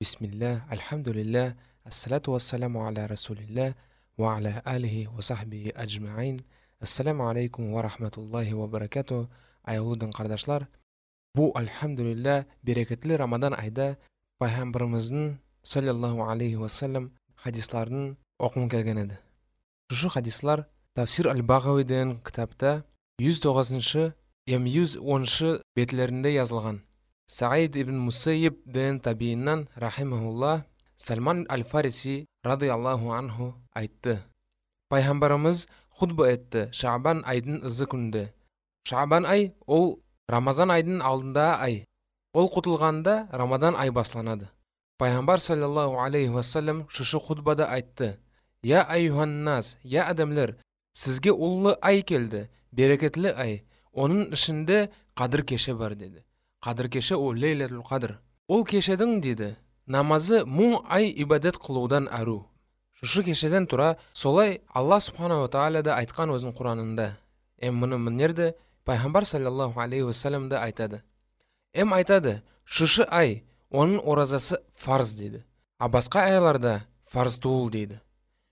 бисмилля альхамдулилля ассалату вассаламу аля расулилля ва аля алихи ва сахбихи аджмаин ассаламу алейкум ва рахматуллахи ва баракату аяулы кардашлар бу альхамдулилля берекетлі рамадан айда пайғамбарымыздың саллаллаху алейхи вассалам хадисларын оқығым келген еді ушу хадислар тафсир аль бағауи деген кітапта 109-шы эм 110-шы бетлерінде жазылған саид ибн мусайиб деген табииннан рахимахулла сальман аль фариси радиаллаху анху айтты пайғамбарымыз хутба етті шабан айдың ызы күнінде шабан ай ол рамазан айдың алдында ай ол құтылғанда рамадан ай басланады пайғамбар саллаллаху алейхи вассалам шушы хутбада айтты я айюханнас я адамлар сізге ұлы ай келді берекетлі ай оның ішінде қадір кеше бар деді қадір кеше ол лейлетул қадір. Ол кешедің деді намазы мың ай ибадет қылудан ару. Шушы кешеден тұра солай алла субханала тағала да айтқан өзінің құранында. Эм мұны мінерді пайғамбар саллаллаху алейхи уассалам да айтады. Эм айтады шушы ай оның оразасы фарз дейді а басқа айларда фарз туыл дейді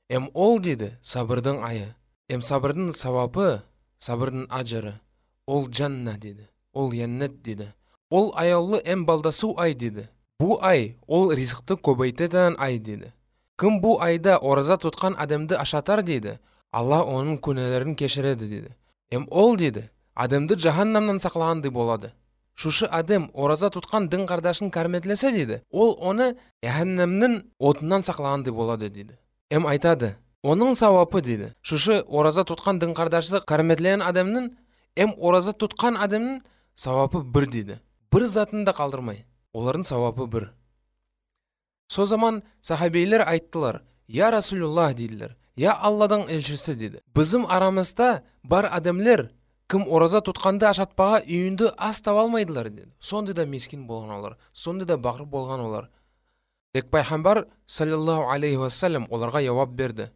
эм ол дейді сабырдың айы. Эм сабырдың сауапы сабырдың ажыры. Ол жанна дейді ол яннет дейді ол аялы эм балдасу ай дейді бұл ай ол ризықты көбейтетін ай дейді кім бұл айда ораза тұтқан адамды ашатар дейді алла оның күнәлерін кешіреді дейді эм ол дейді адамды жаһаннамнан сақлағандай болады. Шушы адам ораза тұтқан дін қардашын кәрметлесе дейді ол оны жаһаннамның отынан сақлағандай болады дейді эм айтады оның сауапы дейді шушы ораза тұтқан дін қардашты кәрметлеген адамның эм ораза тұтқан адамның сауапы бір дейді бір затын да қалдырмай. Олардың сауапы бір. Со заман сахабилер айттылар я расулуллах дейділер я алладың елшісі деді. Біздің арамызда бар адамлер кім ораза тұтқанды ашатпаға үйінді ас таба алмайдылар деді. Сондай да мескин болған олар сондай да бақыр болған олар. Тек пайғамбар саллаллаху алейхи уассалам оларға жауап берді.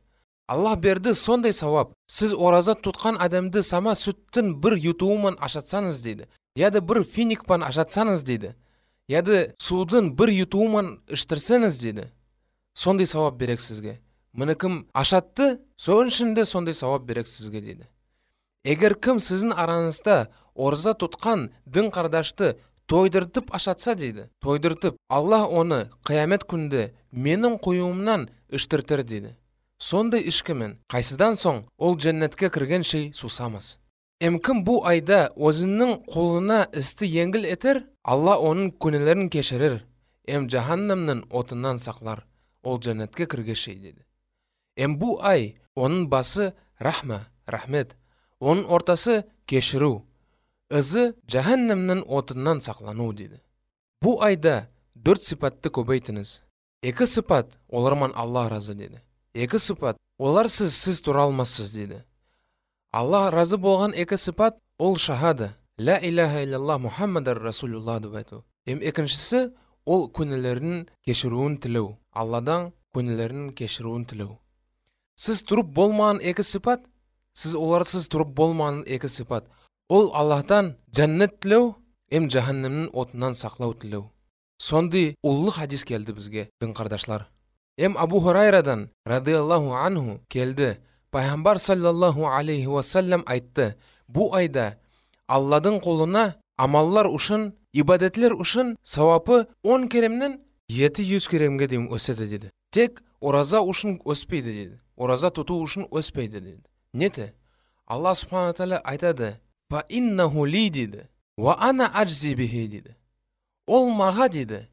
Аллах берді сондай сауап. Сіз ораза тұтқан адамды сама сүттің бір ютуымен ашатсаңыз дейді яды бір финикпен ашатсаңыз дейді. Яды судың бір ютуымен іштірсеңіз дейді. Сондай сауап берек сізге. Міне кім ашатты соның ішінде сондай сауап берек сізге дейді. Егер кім сіздің араңызда ораза тұтқан дін қардашты тойдыртып ашатса дейді тойдыртып аллах оны қиямет күнде менің қоюымнан іштіртер дейді. Сондай ішкімен қайсыдан соң ол жәннетке кірген шей сусамас кім бұл айда өзінің қолына істі еңгіл етер алла оның күнәлерін кешірер эм жаһаннамның отынан сақлар ол жәннетке кіргешей деді эм бұл ай оның басы рахма рахмет оның ортасы кешіру ызы жаһаннамның отынан сақлану деді бұл айда төрт сипатты көбейтіңіз екі сипат оларман алла разы деді екі сипат олар сіз сіз тұра деді алла разы болған екі сипат ол шахада. Ля иляха иллаллах мұхаммадар расулуллах деп айту. Эм екіншісі ол күнәлерін кешіруін тілеу. Алладан күнәлерін кешіруін тілеу. Сіз тұрып болмаған екі сипат сіз оларсыз тұрып болмаған екі сипат. Ол аллахтан жәннет тілеу эм жаһаннамның отынан сақлау тілеу. Сондай ұлы хадис келді бізге дін қардашлар. Эм абу хурайрадан радиаллаху анху келді. Пайғамбар саллаллаху алейхи уассалам айтты бұл айда алладың қолына амаллар үшін ибадетлер үшін сауапы он керемнен жеті жүз керемге дейін өседі деді. Тек ораза үшін өспейді деді. Ораза тұту үшін өспейді деді. Неті алла субхана тағала айтады фа ли дейді ва ана дейді ол маға дейді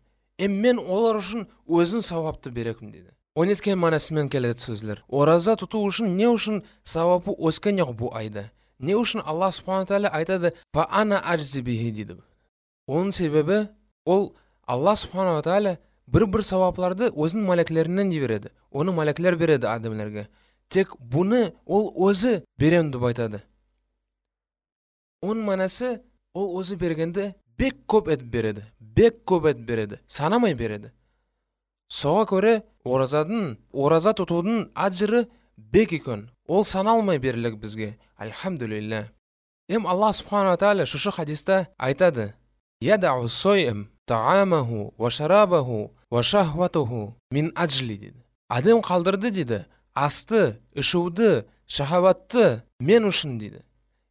мен олар үшін өзін сауапты берекім дейді он еткен манасымен келеді сөздер. Ораза тұту үшін не үшін сауапы өскен жоқ бұл айда? Не үшін алла субхана тағала айтады ана аджзи бихи дейді. Оның себебі ол алла субханала тағала бір бір сауапларды өзінің мәләклерінен де береді? Оны мәләклер береді адамдарға тек бұны ол өзі берем деп айтады. Оның манасы ол өзі бергенде бек көп етіп береді бек көп етіп береді санамай береді. Соға көре оразадың ораза тұтудың ажыры бек екен ол саналмай берілік бізге. Альхамдулилля эм алла субхана тағала шушы хадиста айтады. Ядау таамаху ва шарабаху ва шахватуху мин аджли дейді адам қалдырды дейді асты ішуді шахаватты мен үшін дейді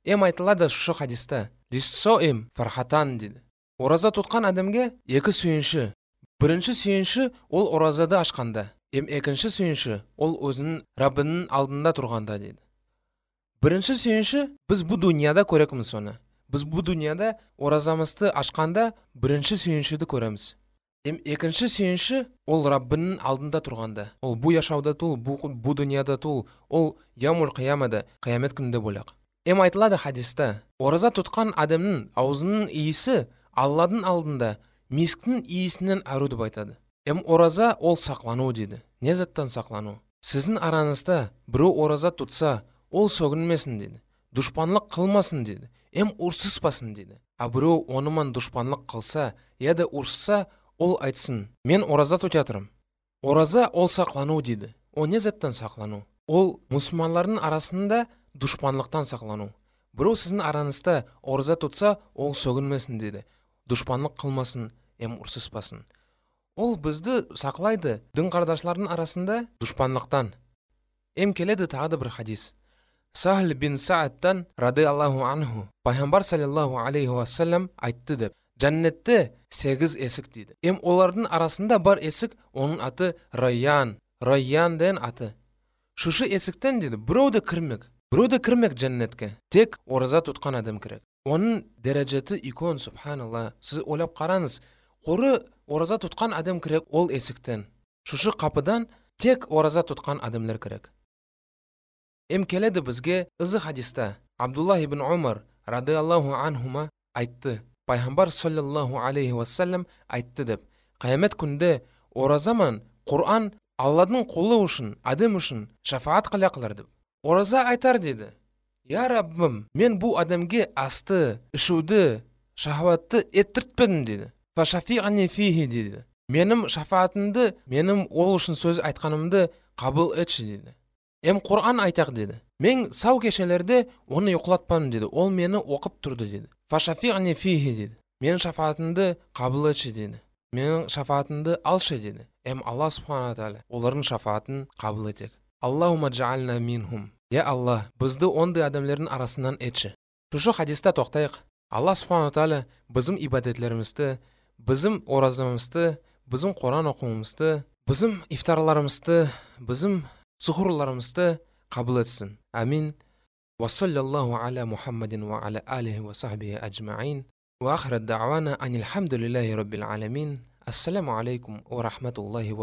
эм айтылады шушы хадиста лиссоим фархатан дейді ораза тұтқан адамге екі сүйінші бірінші сүйінші ол оразады ашқанда эм екінші сүйінші ол өзінің раббының алдында тұрғанда дейді. Бірінші сүйінші біз бұл дүнияда көреміз соны. Біз бұл дүнияда оразамызды ашқанда бірінші сүйіншіді көреміз. Эм екінші сүйінші ол раббының алдында тұрғанда. Ол бұл яшауда тул бұл, дүнияда тул ол ямул қиямада қиямет күнінде болақ эм айтылады хадиста ораза тұтқан адамның аузының иісі алладың алдында мисктің иісінен ару деп айтады эм ораза ол сақлану дейді. Не заттан сақлану? Сіздің араңызда біреу ораза тұтса ол сөгінмесін дейді. Дұшпанлық қылмасын дейді. Эм ұрсыспасын дейді. А біреу онымен дұшпанлық қылса яда ұрсса ол айтсын мен ораза тұтып ораза ол сақлану дейді. Ол не заттан сақлану? Ол мұсылмандардың арасында дұшпанлықтан сақлану. Біреу сіздің араңызда ораза тұтса ол сөгінмесін дейді. Дұшпанлық қылмасын эм ұрсыспасын. Ол бізді сақлайды дін қардашлардың арасында дұшпанлықтан. Эм келеді тағы да бір хадис. Сахл бин саадтан радиаллаху анху пайғамбар саллаллаху алейхи уассалам айтты деп. Жәннетте сегіз есік дейді. Эм олардың арасында бар есік оның аты райян. Райян деген аты. Шушы есіктен дейді біреу де кірмек біреу де кірмек жәннетке тек ораза тұтқан адам керек. Оның дәрежеті үлкен субханалла. Сіз ойлап қараңыз құры ораза тұтқан адам керек ол есіктен. Шушы қапыдан тек ораза тұтқан адамдар керек. Эм келеді бізге ызы хадиста абдулла ибн умар радиаллаху анхума айтты. Пайғамбар саллаллаху алейхи уассалам айтты деп. Қиямет күнде оразаман құран алладың құлы үшін адам үшін шафаат қыла қылар деп. Ораза айтар деді. Я раббым мен бұл адамге асты ішуді шахватты еттіртпедім деді. Фихи деді менің шафаатымды менің ол үшін сөз айтқанымды қабыл етші деді эм құран айтақ деді мен сау кешелерде оны ұйқылатпадым деді ол мені оқып тұрды деді фашафиғани фихи деді менің шафаатымды қабыл етші деді менің шафаатымды алшы деді эм алла субхана тағала олардың шафаатын қабыл етек аллахума джаална минхум я алла бізді ондай адамдардың арасынан етші шушы хадиста тоқтайық. Алла субхана тағала біздің ибадетлерімізді бізім оразамызды бізім құран оқуымызды бізім iftarларымызды, бізім сухурларымызды қабыл etsin. Amin. Ve sallallahu ala уа ve ala alihi ve sahbihi ajma'in дауана ан da'vana anilhamdülillahi rabbil alamin. Assalamu aleykum ve rahmetullahi